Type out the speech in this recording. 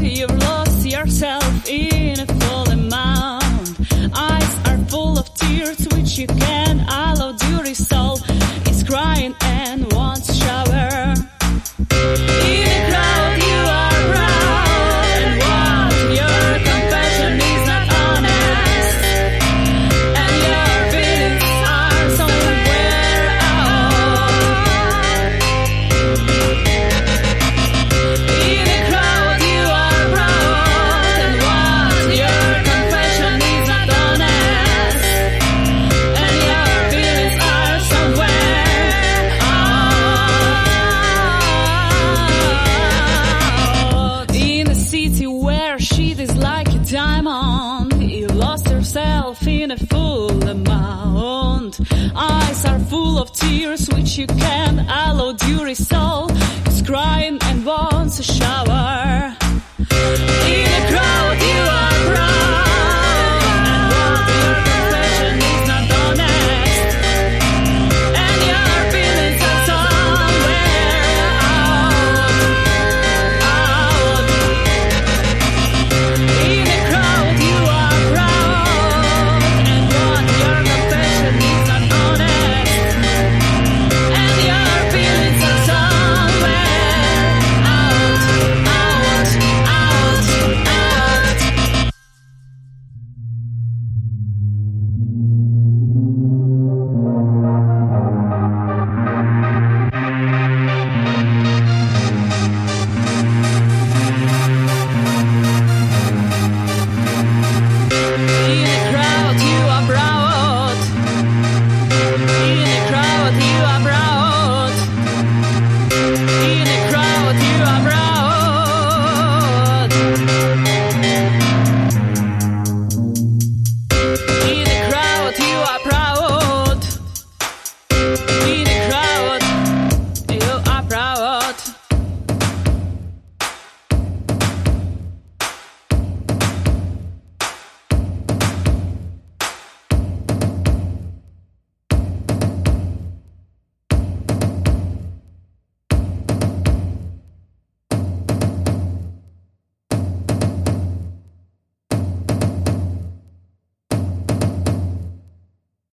you've lost yourself in a full mound. Eyes are full of tears, which you can't. in a full amount. Eyes are full of tears which you can allow to resolve.